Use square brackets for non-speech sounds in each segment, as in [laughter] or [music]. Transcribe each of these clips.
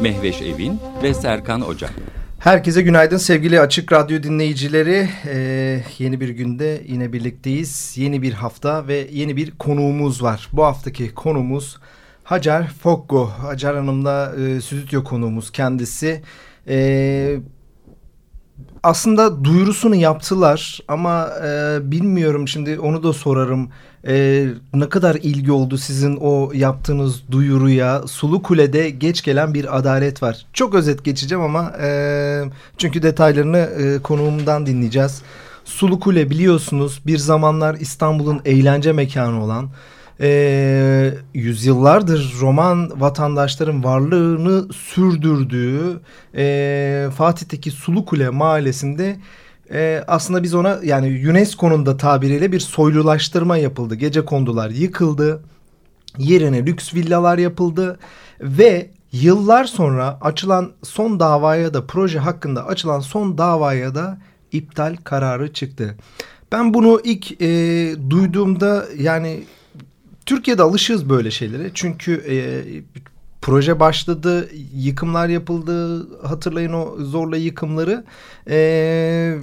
Mehveş Evin ve Serkan Ocak. Herkese günaydın sevgili Açık Radyo dinleyicileri. Ee, yeni bir günde yine birlikteyiz. Yeni bir hafta ve yeni bir konuğumuz var. Bu haftaki konuğumuz Hacer Fokko. Hacer Hanım da e, stüdyo konuğumuz kendisi. Ee, aslında duyurusunu yaptılar ama e, bilmiyorum şimdi onu da sorarım. E, ne kadar ilgi oldu sizin o yaptığınız duyuruya? Sulu Kule'de geç gelen bir adalet var. Çok özet geçeceğim ama e, çünkü detaylarını e, konuğumdan dinleyeceğiz. Sulu Kule biliyorsunuz bir zamanlar İstanbul'un eğlence mekanı olan e, yüzyıllardır Roman vatandaşların varlığını sürdürdüğü e, Fatih'teki Sulukule mahallesinde e, aslında biz ona yani UNESCO'nun da tabiriyle bir soylulaştırma yapıldı. Gece kondular yıkıldı. Yerine lüks villalar yapıldı ve yıllar sonra açılan son davaya da proje hakkında açılan son davaya da iptal kararı çıktı. Ben bunu ilk e, duyduğumda yani Türkiye'de alışığız böyle şeylere. Çünkü e, proje başladı, yıkımlar yapıldı. Hatırlayın o zorla yıkımları. E,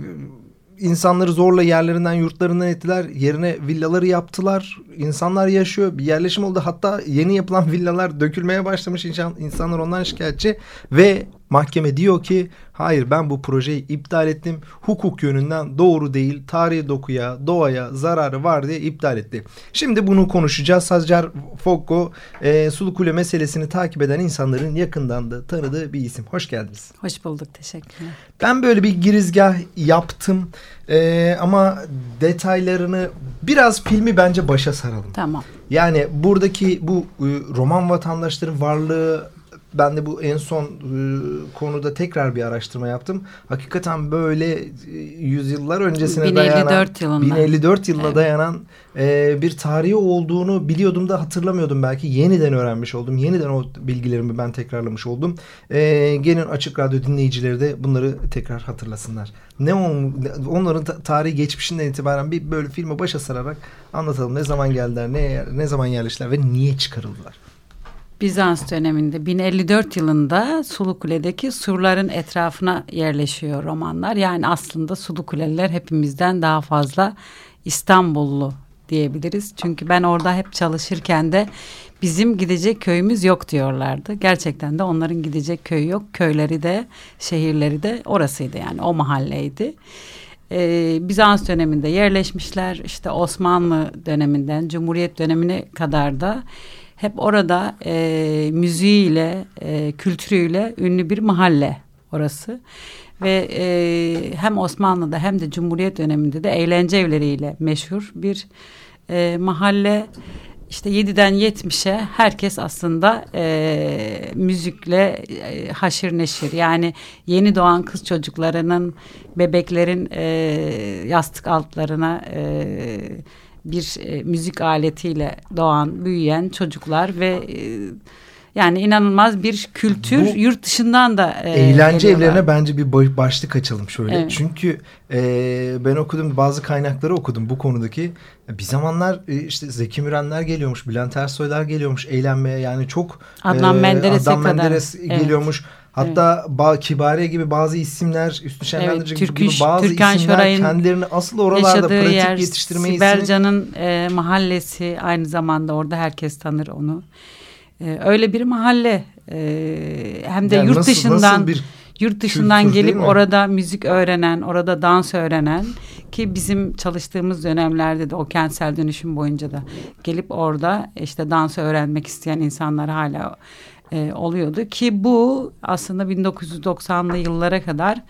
insanları zorla yerlerinden yurtlarından ettiler. Yerine villaları yaptılar. İnsanlar yaşıyor. Bir yerleşim oldu. Hatta yeni yapılan [laughs] villalar dökülmeye başlamış. İnsan, insanlar ondan şikayetçi. Ve mahkeme diyor ki hayır ben bu projeyi iptal ettim. Hukuk yönünden doğru değil. Tarihi dokuya, doğaya zararı var diye iptal etti. Şimdi bunu konuşacağız. Hacer Fokko e, Sulu Kule meselesini takip eden insanların yakından da tanıdığı bir isim. Hoş geldiniz. Hoş bulduk. Teşekkürler. Ben böyle bir girizgah yaptım. E, ama detaylarını biraz filmi bence başa saralım. Tamam. Yani buradaki bu e, Roman vatandaşların varlığı ben de bu en son e, konuda tekrar bir araştırma yaptım. Hakikaten böyle e, yüzyıllar öncesine 1054 dayanan yılında. 1054 yılına evet. dayanan e, bir tarihi olduğunu biliyordum da hatırlamıyordum belki. Yeniden öğrenmiş oldum. Yeniden o bilgilerimi ben tekrarlamış oldum. E, gelin Açık Radyo dinleyicileri de bunları tekrar hatırlasınlar. Ne on, onların tarihi geçmişinden itibaren bir böyle filmi başa sararak anlatalım. Ne zaman geldiler, ne, ne zaman yerleştiler ve niye çıkarıldılar? Bizans döneminde 1054 yılında Sulukule'deki surların etrafına yerleşiyor romanlar. Yani aslında Sulukule'liler hepimizden daha fazla İstanbullu diyebiliriz. Çünkü ben orada hep çalışırken de bizim gidecek köyümüz yok diyorlardı. Gerçekten de onların gidecek köyü yok. Köyleri de şehirleri de orasıydı yani o mahalleydi. Ee, Bizans döneminde yerleşmişler. İşte Osmanlı döneminden Cumhuriyet dönemine kadar da hep orada e, müziğiyle, e, kültürüyle ünlü bir mahalle orası. Ve e, hem Osmanlı'da hem de Cumhuriyet döneminde de eğlence evleriyle meşhur bir e, mahalle. İşte 7'den 70'e herkes aslında e, müzikle e, haşır neşir. Yani yeni doğan kız çocuklarının, bebeklerin e, yastık altlarına... E, bir e, müzik aletiyle doğan, büyüyen çocuklar ve e, yani inanılmaz bir kültür Bu, yurt dışından da e, eğlence geliyorlar. evlerine bence bir başlık açalım şöyle. Evet. Çünkü e, ben okudum bazı kaynakları okudum bu konudaki. Bir zamanlar e, işte Zeki Mürenler geliyormuş, Bülent Ersoylar geliyormuş eğlenmeye. Yani çok Adnan e, Menderes'e Adnan Menderes kadar. geliyormuş. Evet. Hatta evet. ba Kibariye gibi bazı isimler, Üstü Şenlendirici evet, gibi bazı Türkan isimler Şoray'ın kendilerini asıl oralarda pratik yer, yetiştirmeyi... Sibelcan'ın e, mahallesi aynı zamanda orada herkes tanır onu. E, öyle bir mahalle e, hem de yani yurt nasıl, dışından... Nasıl bir yurt dışından gelip orada müzik öğrenen, orada dans öğrenen ki bizim çalıştığımız dönemlerde de o kentsel dönüşüm boyunca da gelip orada işte dans öğrenmek isteyen insanlar hala e, oluyordu ki bu aslında 1990'lı yıllara kadar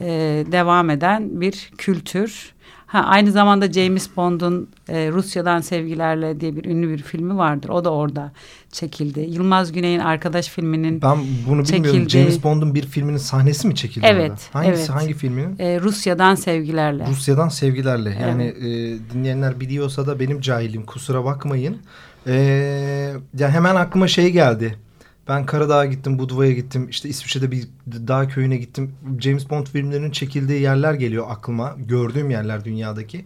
e, devam eden bir kültür. Ha, aynı zamanda James Bond'un e, Rusya'dan Sevgilerle diye bir ünlü bir filmi vardır. O da orada çekildi. Yılmaz Güney'in Arkadaş filminin Ben bunu bilmiyorum. çekildi. James Bond'un bir filminin sahnesi mi çekildi Evet, orada? Hangisi, evet. hangi filminin? e, Rusya'dan Sevgilerle. Rusya'dan sevgilerle. Yani e, dinleyenler biliyorsa da benim cahilim kusura bakmayın. E, ya hemen aklıma şey geldi. Ben Karadağ'a gittim, Budva'ya gittim. işte İsviçre'de bir dağ köyüne gittim. James Bond filmlerinin çekildiği yerler geliyor aklıma. Gördüğüm yerler dünyadaki.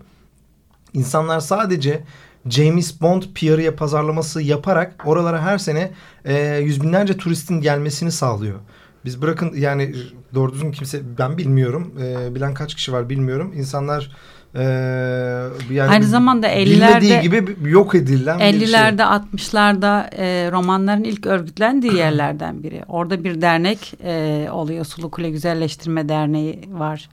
İnsanlar sadece James Bond PR'ya pazarlaması yaparak oralara her sene e, yüz binlerce turistin gelmesini sağlıyor. Biz bırakın yani doğru düzgün kimse ben bilmiyorum. E, bilen kaç kişi var bilmiyorum. İnsanlar e, yani Aynı zamanda bilmediği 50'lerde gibi yok edilen bir şey. 50'lerde 60'larda e, romanların ilk örgütlendiği yerlerden biri. Orada bir dernek e, oluyor. Sulu Kule Güzelleştirme Derneği var.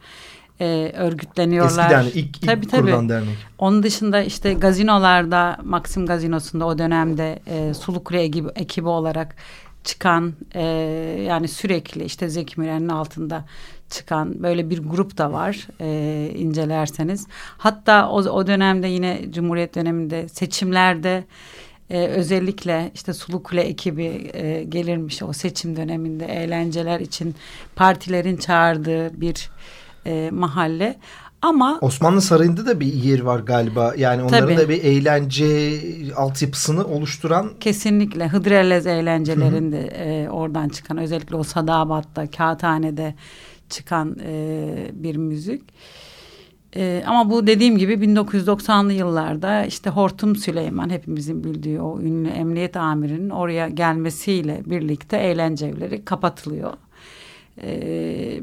E, örgütleniyorlar. Eski dernek, ilk, ilk Tabii, tabii. kurulan dernek. Onun dışında işte gazinolarda Maxim Gazinosu'nda o dönemde e, Sulu Kule ekibi, ekibi olarak çıkan e, yani sürekli işte Zeki Müren'in altında çıkan böyle bir grup da var e, incelerseniz. Hatta o, o dönemde yine Cumhuriyet döneminde seçimlerde e, özellikle işte Sulu Kule ekibi e, gelirmiş o seçim döneminde eğlenceler için partilerin çağırdığı bir e, mahalle. Ama Osmanlı Sarayı'nda da bir yer var galiba. Yani onların Tabii. da bir eğlence altyapısını oluşturan Kesinlikle Hıdrellez eğlencelerinde e, oradan çıkan özellikle o Sadabat'ta, Kağıthane'de çıkan e, bir müzik. E, ama bu dediğim gibi 1990'lı yıllarda işte Hortum Süleyman hepimizin bildiği o ünlü emniyet amirinin oraya gelmesiyle birlikte eğlence evleri kapatılıyor. E,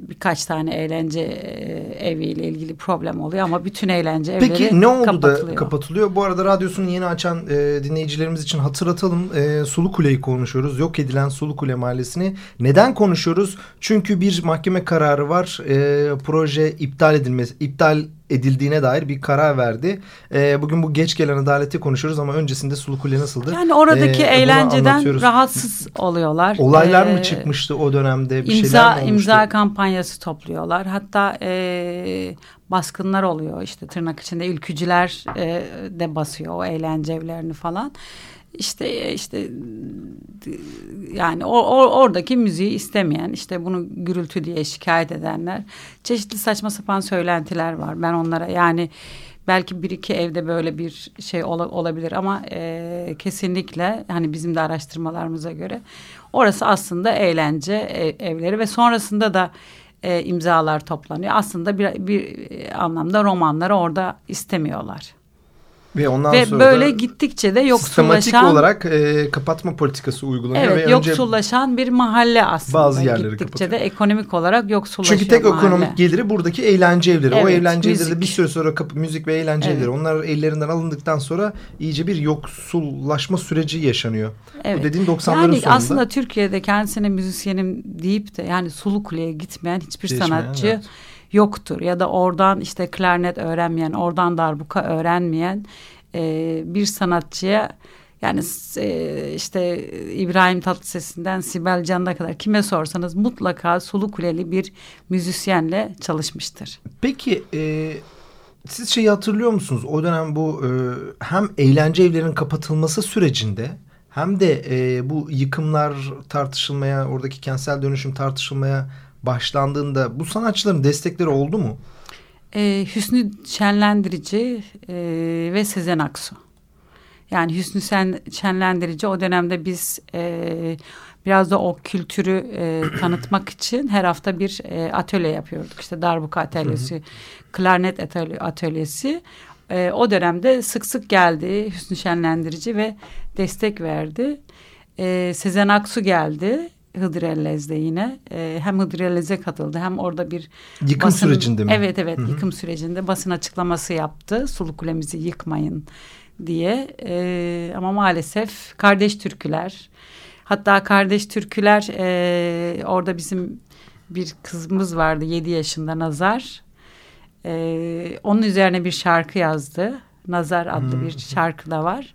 birkaç tane eğlence e, eviyle ilgili problem oluyor ama bütün eğlence evleri Peki ne oldu kapatılıyor. da kapatılıyor? Bu arada radyosunu yeni açan e, dinleyicilerimiz için hatırlatalım. E, Sulu Kule'yi konuşuyoruz. Yok edilen Sulu Kule Mahallesi'ni. Neden konuşuyoruz? Çünkü bir mahkeme kararı var. E, proje iptal edilmesi, iptal edildiğine dair bir karar verdi. E, bugün bu geç gelen adaleti konuşuyoruz ama öncesinde Sulu Kule nasıldı? Yani oradaki bunu eğlenceden rahatsız oluyorlar. Olaylar Ee, mı çıkmıştı o dönemde? Bir imza şeyler mi olmuştu? imza kampanyası topluyorlar. Hatta e, baskınlar oluyor. İşte tırnak içinde ülkücüler e, de basıyor o eğlence evlerini falan. İşte işte yani o, o- oradaki müziği istemeyen işte bunu gürültü diye şikayet edenler çeşitli saçma sapan söylentiler var. Ben onlara yani belki bir iki evde böyle bir şey ola- olabilir ama e, kesinlikle hani bizim de araştırmalarımıza göre orası aslında eğlence e- evleri ve sonrasında da e, imzalar toplanıyor. Aslında bir, bir e, anlamda romanları orada istemiyorlar. Ve ondan ve sonra böyle gittikçe de sistematik yoksullaşan olarak e, kapatma politikası uygulanıyor. Evet ve önce yoksullaşan bir mahalle aslında. Bazı yerleri Gittikçe kapatıyor. de ekonomik olarak yoksullaşıyor Çünkü tek mahalle. ekonomik geliri buradaki eğlence evleri. o Evet, eğlence evleri de müzik. bir süre sonra kapı, müzik ve eğlence Evet. evleri. Onlar ellerinden alındıktan sonra iyice bir yoksullaşma süreci yaşanıyor. Evet. Bu dediğin 90'ların Yani sonunda. aslında Türkiye'de kendisine müzisyenim deyip de yani Sulu Kule'ye gitmeyen hiçbir Geçmeyen, sanatçı evet. Yoktur. Ya da oradan işte klarnet öğrenmeyen, oradan darbuka öğrenmeyen e, bir sanatçıya yani e, işte İbrahim Tatlıses'inden Sibel Can'ına kadar kime sorsanız mutlaka Sulu Kuleli bir müzisyenle çalışmıştır. Peki e, siz şeyi hatırlıyor musunuz? O dönem bu e, hem eğlence evlerinin kapatılması sürecinde hem de e, bu yıkımlar tartışılmaya, oradaki kentsel dönüşüm tartışılmaya başlandığında bu sanatçıların destekleri oldu mu? Ee, Hüsnü Şenlendirici e, ve Sezen Aksu. Yani Hüsnü Sen, Şenlendirici o dönemde biz e, biraz da o kültürü e, [clears throat] tanıtmak için her hafta bir e, atölye yapıyorduk. İşte darbuka atölyesi, klarnet atölye, atölyesi. E, o dönemde sık sık geldi Hüsnü Şenlendirici ve destek verdi. E, Sezen Aksu geldi. Hıdrellez'de yine e, hem Hıdrellez'e katıldı hem orada bir Yıkım sürecinde mi? Evet evet Hı hı. yıkım sürecinde basın açıklaması yaptı. Sulu kulemizi yıkmayın diye. Ee, ama maalesef kardeş türküler hatta kardeş türküler e, orada bizim bir kızımız vardı 7 yaşında Nazar. Ee, onun üzerine bir şarkı yazdı. Nazar adlı bir şarkı da var.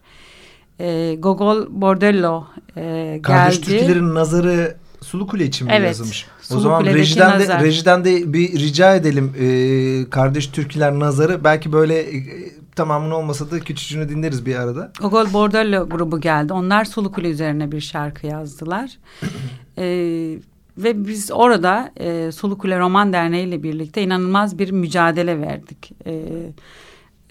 Ee, Gogol Bordello e, Kardeş geldi. Türkülerin nazarı Sulu Kule için mi Evet, yazılmış? O Sulu zaman Kule'deki rejiden de, rejiden de bir rica edelim e, kardeş türküler nazarı. Belki böyle e, tamamını olmasa da küçücüğünü dinleriz bir arada. Gogol Bordello grubu geldi. Onlar Sulu Kule üzerine bir şarkı yazdılar. Ee, [clears throat] ve biz orada e, Sulu Kule Roman Derneği ile birlikte inanılmaz bir mücadele verdik. Ee,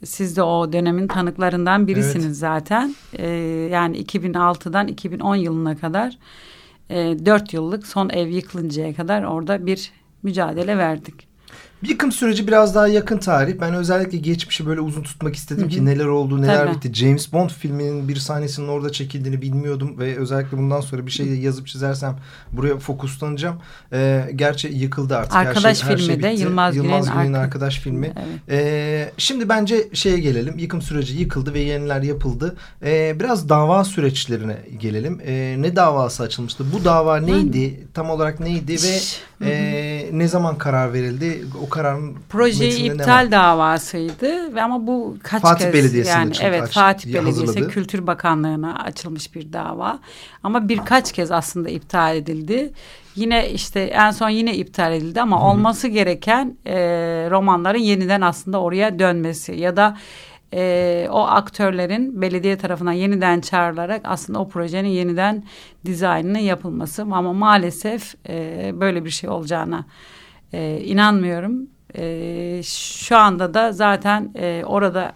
siz de o dönemin tanıklarından birisiniz Evet. zaten. Ee, yani 2006'dan 2010 yılına kadar e, 4 yıllık son ev yıkılıncaya kadar orada bir mücadele verdik. Yıkım süreci biraz daha yakın tarih. Ben özellikle geçmişi böyle uzun tutmak istedim ki neler oldu, neler Tabii. bitti. James Bond filminin bir sahnesinin orada çekildiğini bilmiyordum ve özellikle bundan sonra bir şey yazıp çizersem buraya fokuslanacağım. Ee, gerçi yıkıldı artık. Arkadaş her şey, her filmi şey de bitti. Yılmaz Güney'in Güney'in arka- arkadaş filmi. Evet. Ee, şimdi bence şeye gelelim. Yıkım süreci yıkıldı ve yeniler yapıldı. Ee, biraz dava süreçlerine gelelim. Ee, ne davası açılmıştı? Bu dava neydi? Tam olarak neydi ve e, ne zaman karar verildi? O kararın ne iptal davasıydı ve ama bu kaç Fatih kez Belediyesi'nde yani evet aç- Fatih diye Belediyesi hazırladı. Kültür Bakanlığı'na açılmış bir dava ama birkaç kez aslında iptal edildi. Yine işte en son yine iptal edildi ama olması gereken e, romanların yeniden aslında oraya dönmesi ya da e, o aktörlerin belediye tarafından yeniden çağrılarak aslında o projenin yeniden dizaynının yapılması. Ama maalesef e, böyle bir şey olacağına e, inanmıyorum. E, şu anda da zaten e, orada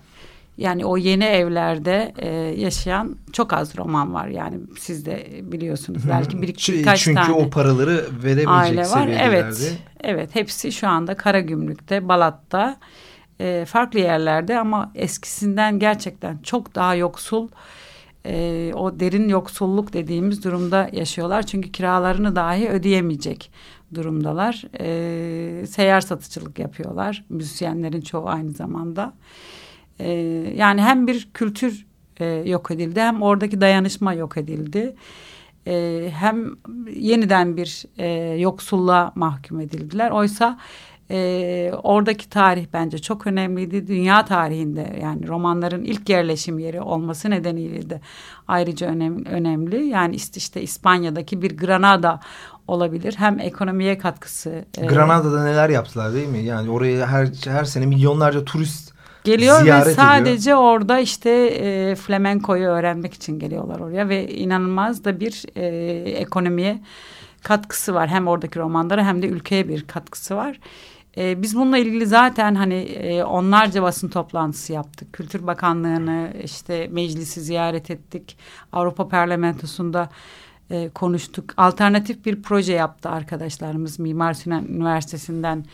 yani o yeni evlerde e, yaşayan çok az roman var. Yani siz de biliyorsunuz belki bir, birkaç Çünkü tane o paraları verebilecek aile var. Evet, evet. Hepsi şu anda Karagümrük'te, Balat'ta e, farklı yerlerde ama eskisinden gerçekten çok daha yoksul e, o derin yoksulluk dediğimiz durumda yaşıyorlar. Çünkü kiralarını dahi ödeyemeyecek durumdalar. E, seyyar satıcılık yapıyorlar. Müzisyenlerin çoğu aynı zamanda. E, yani hem bir kültür e, yok edildi hem oradaki dayanışma yok edildi. E, hem yeniden bir e, yoksulluğa mahkum edildiler. Oysa e, oradaki tarih bence çok önemliydi. Dünya tarihinde yani romanların ilk yerleşim yeri olması nedeniyle de ayrıca önem, önemli. Yani işte, işte İspanya'daki bir Granada olabilir. Hem ekonomiye katkısı. e, Granada'da neler yaptılar değil mi? Yani oraya her her sene milyonlarca turist Geliyor ziyaret ve ediyor. sadece orada işte e, flamenkoyu öğrenmek için geliyorlar oraya ve inanılmaz da bir e, ekonomiye katkısı var. Hem oradaki romanlara hem de ülkeye bir katkısı var. E, biz bununla ilgili zaten hani e, onlarca basın toplantısı yaptık. Kültür Bakanlığı'nı işte meclisi ziyaret ettik. Avrupa Parlamentosu'nda e, konuştuk. Alternatif bir proje yaptı arkadaşlarımız Mimar Sinan Üniversitesi'nden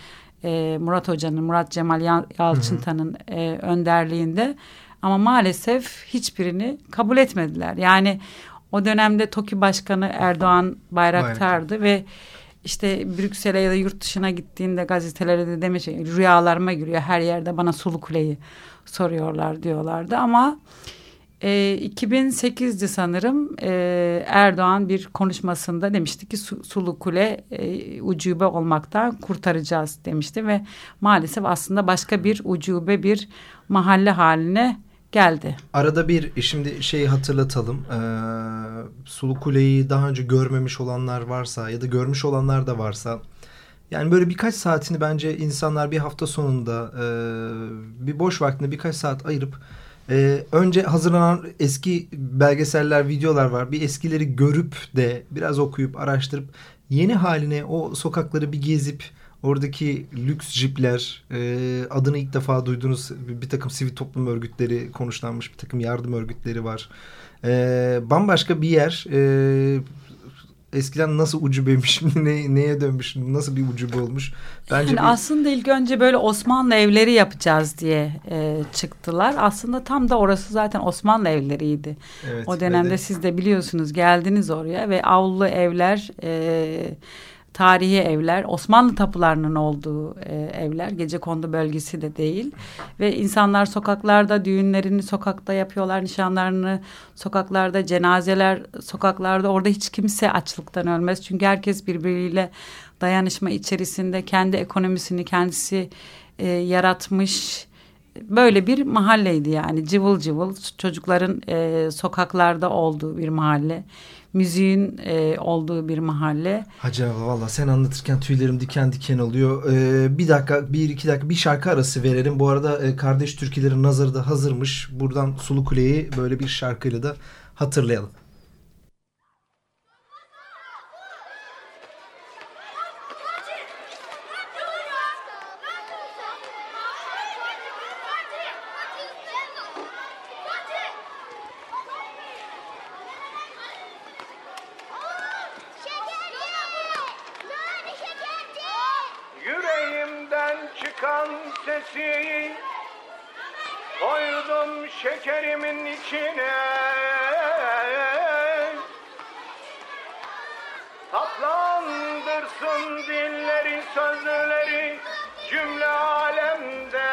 e, Murat Hoca'nın, Murat Cemal Yal- Yalçıntan'ın e, önderliğinde. Ama maalesef hiçbirini kabul etmediler. Yani o dönemde TOKİ Başkanı Erdoğan Bayraktar'dı ve işte Brüksel'e ya da yurt dışına gittiğinde gazetelere de demiş rüyalarıma giriyor her yerde bana Sulu Kule'yi soruyorlar diyorlardı. Ama e, 2008'di sanırım e, Erdoğan bir konuşmasında demişti ki Su- Sulu Kule e, ucube olmaktan kurtaracağız demişti ve maalesef aslında başka bir ucube bir mahalle haline geldi. Arada bir e, şimdi şeyi hatırlatalım. Ee, Sulu Kule'yi daha önce görmemiş olanlar varsa ya da görmüş olanlar da varsa yani böyle birkaç saatini bence insanlar bir hafta sonunda e, bir boş vaktinde birkaç saat ayırıp e, önce hazırlanan eski belgeseller, videolar var. Bir eskileri görüp de biraz okuyup araştırıp yeni haline o sokakları bir gezip Oradaki lüks jipler, e, adını ilk defa duyduğunuz bir, takım sivil toplum örgütleri konuşlanmış, bir takım yardım örgütleri var. E, bambaşka bir yer. E, eskiden nasıl ucubeymiş, [laughs] ne, neye dönmüş, nasıl bir ucube olmuş. Bence Yani bir, aslında ilk önce böyle Osmanlı evleri yapacağız diye e, çıktılar. Aslında tam da orası zaten Osmanlı evleriydi. evet, o dönemde ve de- siz de biliyorsunuz geldiniz oraya ve avlu evler, e, tarihi evler, Osmanlı tapularının olduğu e, evler, gecekondu bölgesi de değil. Ve insanlar sokaklarda düğünlerini sokakta yapıyorlar, nişanlarını sokaklarda, cenazeler sokaklarda. Orada hiç kimse açlıktan ölmez. Çünkü herkes birbiriyle dayanışma içerisinde kendi ekonomisini kendisi e, yaratmış böyle bir mahalleydi yani cıvıl cıvıl çocukların e, sokaklarda olduğu bir mahalle müziğin e, olduğu bir mahalle. Hacı abla valla sen anlatırken tüylerim diken diken oluyor. Ee, bir dakika bir iki dakika bir şarkı arası verelim. Bu arada e, kardeş türkülerin nazarı da hazırmış. Buradan Sulu Kule'yi böyle bir şarkıyla da hatırlayalım. Şekerimin içine. Tatlandırsın dilleri sözleri cümle alemde.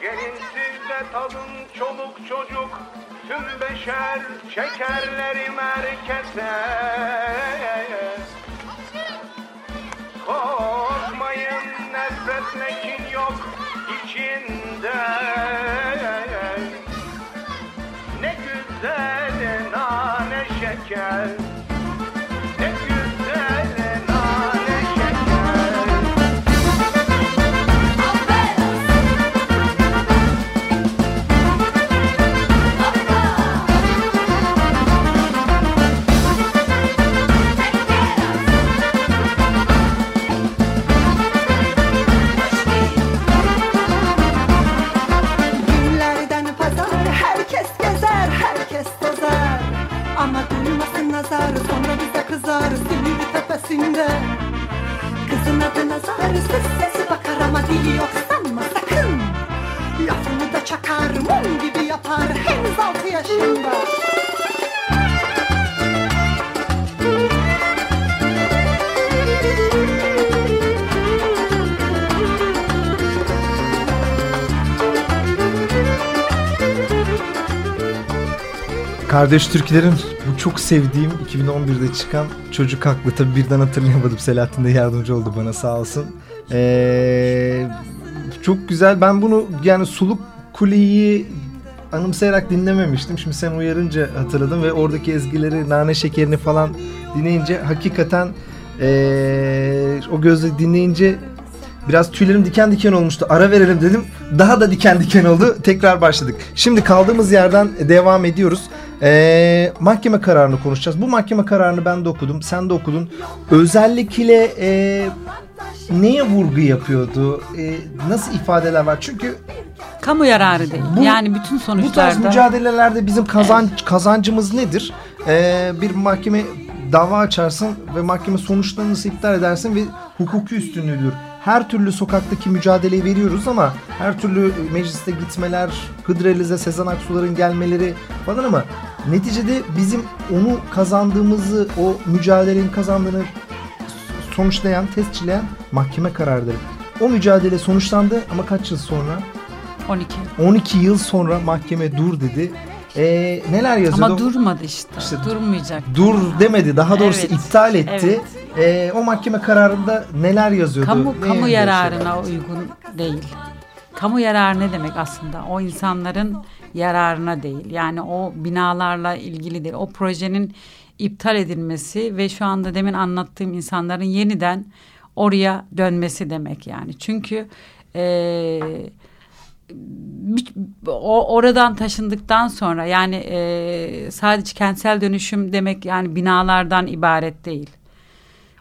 Gelin siz de tadın çoluk çocuk Tüm beşer şekerleri merkeze içinde. Ne güzel nane şeker Kardeş Türklerin bu çok sevdiğim 2011'de çıkan Çocuk Haklı. Tabi birden hatırlayamadım. Selahattin de yardımcı oldu bana sağ olsun. Ee, çok güzel. Ben bunu yani Suluk Kuleyi anımsayarak dinlememiştim. Şimdi sen uyarınca hatırladım ve oradaki ezgileri, nane şekerini falan dinleyince hakikaten ee, o gözle dinleyince Biraz tüylerim diken diken olmuştu. Ara verelim dedim. Daha da diken diken oldu. Tekrar başladık. Şimdi kaldığımız yerden devam ediyoruz. Ee, mahkeme kararını konuşacağız. Bu mahkeme kararını ben de okudum. Sen de okudun. Özellikle e, neye vurgu yapıyordu? E, nasıl ifadeler var? Çünkü kamu yararı değil. Bu, yani bütün sonuçlarda. Bu tarz mücadelelerde bizim kazanç evet. kazancımız nedir? Ee, bir mahkeme dava açarsın ve mahkeme sonuçlarını iptal edersin ve hukuki üstünlüğüdür her türlü sokaktaki mücadeleyi veriyoruz ama her türlü mecliste gitmeler, Hıdrellez'e Sezen Aksu'ların gelmeleri falan ama neticede bizim onu kazandığımızı, o mücadelenin kazandığını sonuçlayan, tescilleyen mahkeme kararları. O mücadele sonuçlandı ama kaç yıl sonra? 12. 12 yıl sonra mahkeme dur dedi. Ee, neler yazıyordu? Ama durmadı işte. işte Durmayacak. Dur demedi. Daha doğrusu evet. iptal etti. Evet e, o mahkeme kararında neler yazıyordu? Kamu, ne kamu yararına uygun değil. Kamu yararı ne demek aslında? O insanların yararına değil. Yani o binalarla ilgili değil. O projenin iptal edilmesi ve şu anda demin anlattığım insanların yeniden oraya dönmesi demek yani. Çünkü e, o oradan taşındıktan sonra yani e, sadece kentsel dönüşüm demek yani binalardan ibaret değil.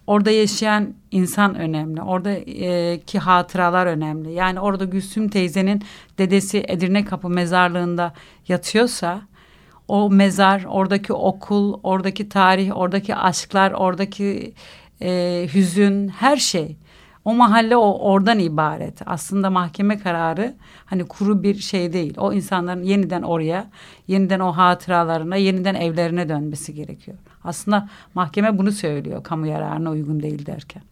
Orada yaşayan insan önemli. Oradaki hatıralar önemli. Yani orada Gülsüm teyzenin dedesi Edirne Kapı mezarlığında yatıyorsa o mezar, oradaki okul, oradaki tarih, oradaki aşklar, oradaki e, hüzün, her şey o mahalle o oradan ibaret. Aslında mahkeme kararı hani kuru bir şey değil. O insanların yeniden oraya, yeniden o hatıralarına, yeniden evlerine dönmesi gerekiyor. Aslında mahkeme bunu söylüyor kamu yararına uygun değil derken.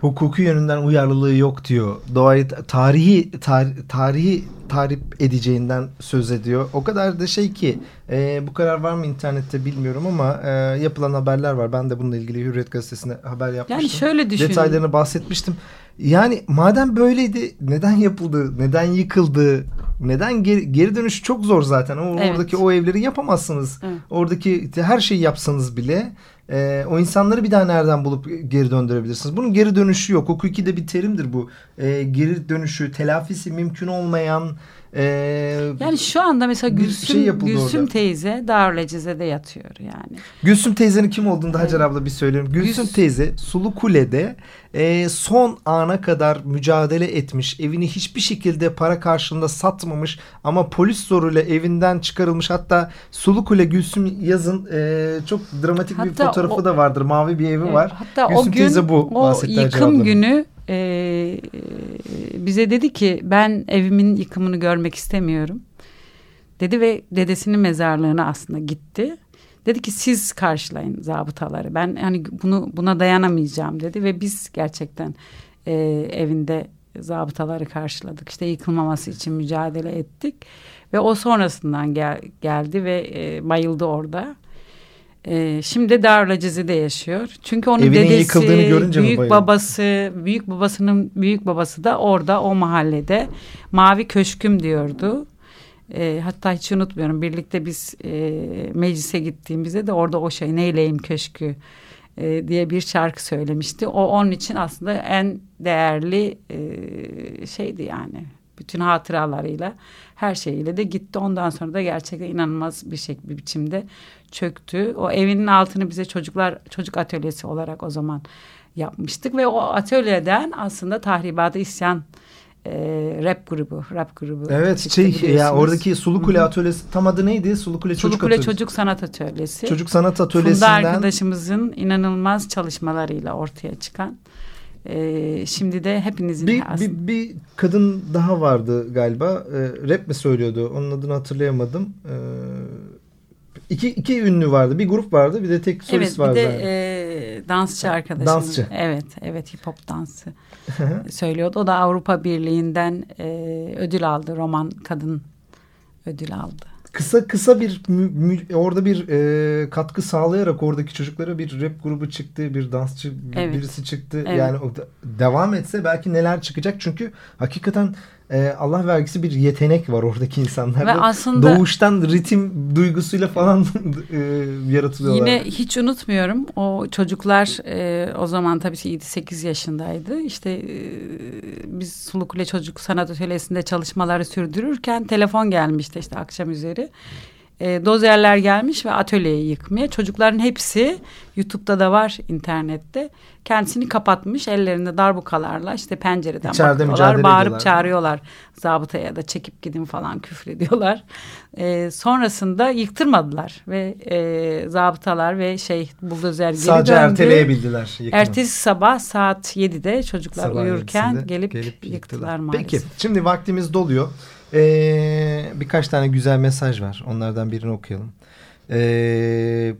Hukuki yönünden uyarlılığı yok diyor. Doğayı tarihi tar, tarihi tarif edeceğinden söz ediyor. O kadar da şey ki e, bu karar var mı internette bilmiyorum ama e, yapılan haberler var. Ben de bununla ilgili Hürriyet Gazetesi'ne haber yapmıştım. Yani şöyle düşünün. Detaylarını bahsetmiştim. Yani madem böyleydi neden yapıldı, neden yıkıldı, neden geri, geri dönüş çok zor zaten. O, Evet. Oradaki o evleri yapamazsınız. Evet. Oradaki her şeyi yapsanız bile e, o insanları bir daha nereden bulup geri döndürebilirsiniz? Bunun geri dönüşü yok. Hukuki de bir terimdir bu. E, geri dönüşü, telafisi mümkün olmayan e, Yani şu anda mesela Gülsüm, şey Gülsüm orada. teyze Darüleceze'de yatıyor yani. Gülsüm teyzenin kim olduğunu da Hacer abla bir söyleyeyim. Gülsüm Gülsüm- teyze Sulu Kule'de e, son ana kadar mücadele etmiş. Evini hiçbir şekilde para karşılığında satmamış ama polis zoruyla evinden çıkarılmış. Hatta Sulu Kule Gülsüm yazın e, çok dramatik bir Hatta fotoğrafı o- da vardır. Mavi bir evi Evet, var. Hatta Gülsüm o gün teyze bu, o yıkım günü e, e, bize dedi ki ben evimin yıkımını görmek istemiyorum. Dedi ve dedesinin mezarlığına aslında gitti. Dedi ki siz karşılayın zabıtaları. Ben hani bunu buna dayanamayacağım dedi ve biz gerçekten e, evinde zabıtaları karşıladık. İşte yıkılmaması için mücadele ettik ve o sonrasından gel, geldi ve e, bayıldı orada. E, şimdi Darülaciz'de yaşıyor. Çünkü onun Evinin dedesi, yıkıldığını görünce mi büyük babası, büyük babasının büyük babası da orada o mahallede Mavi Köşküm diyordu. E, hatta hiç unutmuyorum. Birlikte biz e, meclise gittiğimizde de orada o şey Neyleyim Köşkü e, diye bir şarkı söylemişti. O onun için aslında en değerli e, şeydi yani. Bütün hatıralarıyla her şeyiyle de gitti. Ondan sonra da gerçekten inanılmaz bir şekilde bir biçimde çöktü. O evinin altını bize çocuklar çocuk atölyesi olarak o zaman yapmıştık ve o atölyeden aslında tahribatı isyan e, rap grubu, rap grubu. Evet şey ya oradaki Sulu Kule atölyesi tam adı neydi? Sulu Kule Sulu Çocuk Kule Atölyesi. Çocuk Sanat Atölyesi. Çocuk Sanat Funda Atölyesi'nden arkadaşımızın inanılmaz çalışmalarıyla ortaya çıkan. e, şimdi de hepinizin Bir, aslında- bir, bir kadın daha vardı galiba. Ee, rap mi söylüyordu? Onun adını hatırlayamadım. Ee, iki, iki ünlü vardı. Bir grup vardı. Bir de tek solist Evet bir vardı. de e, dansçı arkadaşım. Dansçı. Evet evet hip hop dansı söylüyordu. O da Avrupa Birliği'nden e, ödül aldı. Roman kadın ödül aldı. kısa kısa bir mü- mü- orada bir e, katkı sağlayarak oradaki çocuklara bir rap grubu çıktı. Bir dansçı Evet. birisi çıktı. Evet. Yani o da- devam etse belki neler çıkacak. Çünkü hakikaten e, Allah vergisi bir yetenek var oradaki insanlarda. Ve aslında Doğuştan ritim duygusuyla falan [laughs] e, yaratılıyorlar. Yine hiç unutmuyorum o çocuklar e, o zaman tabii ki 7-8 yaşındaydı. İşte e, biz Sulukule Çocuk Sanat Atölyesi'nde çalışmaları sürdürürken telefon gelmişti işte akşam üzeri. E, dozerler gelmiş ve atölyeyi yıkmaya. Çocukların hepsi YouTube'da da var internette. Kendisini kapatmış ellerinde darbukalarla işte pencereden İçeride bakıyorlar. Bağırıp ediyorlar. çağırıyorlar zabıtaya da çekip gidin falan küfrediyorlar. E, sonrasında yıktırmadılar ve e, zabıtalar ve şey buldozer geri Sadece döndü. erteleyebildiler. yıkımı. Ertesi sabah saat 7'de çocuklar Sabah uyurken yedisinde gelip, yıktılar maalesef. Peki şimdi vaktimiz doluyor. Ee, birkaç tane güzel mesaj var. Onlardan birini okuyalım. Ee,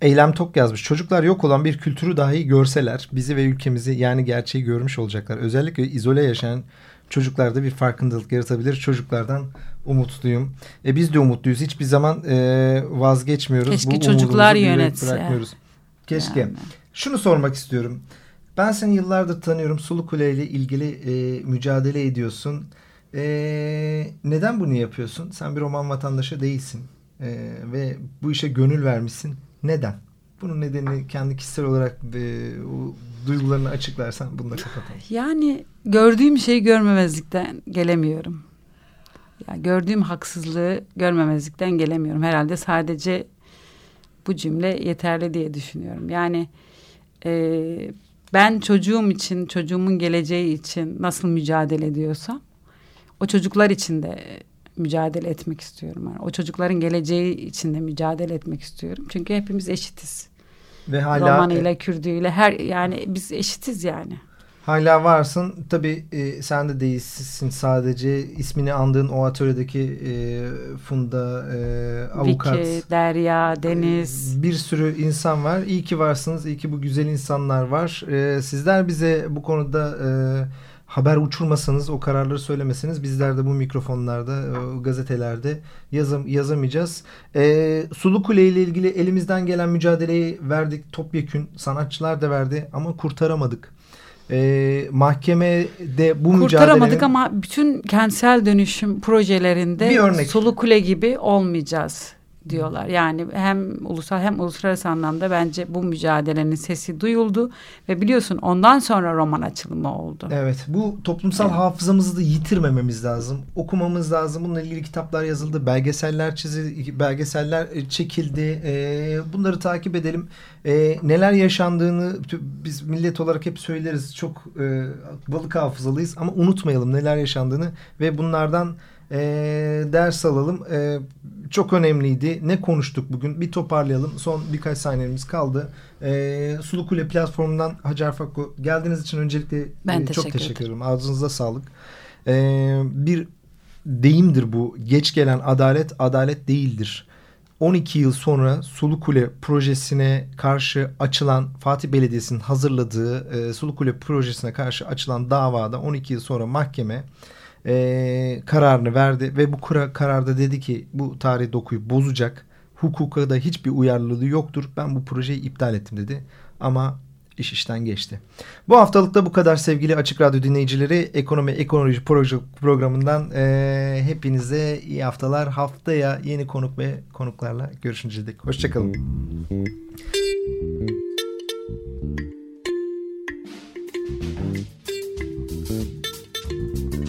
Eylem Tok yazmış. Çocuklar yok olan bir kültürü dahi görseler bizi ve ülkemizi yani gerçeği görmüş olacaklar. Özellikle izole yaşayan çocuklarda bir farkındalık yaratabilir. Çocuklardan umutluyum. E, biz de umutluyuz. Hiçbir zaman e, vazgeçmiyoruz. Keşke Bu çocuklar yönetse. Bırakmıyoruz. Keşke. Yani. Şunu sormak istiyorum. Ben seni yıllardır tanıyorum. Sulu Kule ile ilgili e, mücadele ediyorsun. E, neden bunu yapıyorsun? Sen bir roman vatandaşı değilsin. E, ve bu işe gönül vermişsin. Neden? Bunun nedenini kendi kişisel olarak e, o duygularını açıklarsan bununla kapatalım. [laughs] Yani gördüğüm şeyi görmemezlikten gelemiyorum. Ya gördüğüm haksızlığı görmemezlikten gelemiyorum. Herhalde sadece bu cümle yeterli diye düşünüyorum. Yani e, ben çocuğum için, çocuğumun geleceği için nasıl mücadele ediyorsam o çocuklar için de mücadele etmek istiyorum. Yani o çocukların geleceği için de mücadele etmek istiyorum. Çünkü hepimiz eşitiz. Ve hala Romanıyla, Kürdüyle her yani biz eşitiz yani. Hala varsın. Tabii e, sen de değilsin sadece. ismini andığın o atölyedeki e, Funda, e, avukat. Vicky, Derya, Deniz. E, bir sürü insan var. İyi ki varsınız. İyi ki bu güzel insanlar var. E, sizler bize bu konuda... E, haber uçurmasanız, o kararları söylemeseniz bizler de bu mikrofonlarda, e, gazetelerde yazam yazamayacağız. E, Sulu Kule ile ilgili elimizden gelen mücadeleyi verdik. Topyekün sanatçılar da verdi ama kurtaramadık. E, mahkemede bu Kurtaramadık ama bütün kentsel dönüşüm projelerinde. Sulu Kule gibi olmayacağız diyorlar. Yani hem ulusal hem uluslararası anlamda bence bu mücadelenin sesi duyuldu ve biliyorsun ondan sonra roman açılımı oldu. Evet bu toplumsal evet. hafızamızı da yitirmememiz lazım. Okumamız lazım. Bununla ilgili kitaplar yazıldı. Belgeseller çizildi. Belgeseller e, çekildi. E, bunları takip edelim. E, neler yaşandığını biz millet olarak hep söyleriz. Çok balık hafızalıyız ama unutmayalım neler yaşandığını ve bunlardan ders alalım. Çok önemliydi. Ne konuştuk bugün? Bir toparlayalım. Son birkaç saniyemiz kaldı. Ee, Sulu Kule platformundan Hacer Fakko geldiğiniz için öncelikle ben e, çok teşekkür ederim. Ağzınıza sağlık. Ee, bir deyimdir bu. Geç gelen adalet adalet değildir. 12 yıl sonra Sulu Kule projesine karşı açılan Fatih Belediyesi'nin hazırladığı e, Sulu Kule projesine karşı açılan davada 12 yıl sonra mahkeme e, kararını verdi ve bu kararda dedi ki bu tarih dokuyu bozacak. Hukuka da hiçbir uyarlılığı yoktur. Ben bu projeyi iptal ettim dedi. Ama iş işten geçti. Bu haftalıkta bu kadar sevgili Açık Radyo dinleyicileri. Ekonomi Ekoloji Proje programından e, hepinize iyi haftalar. Haftaya yeni konuk ve konuklarla görüşünceye dek. Hoşçakalın.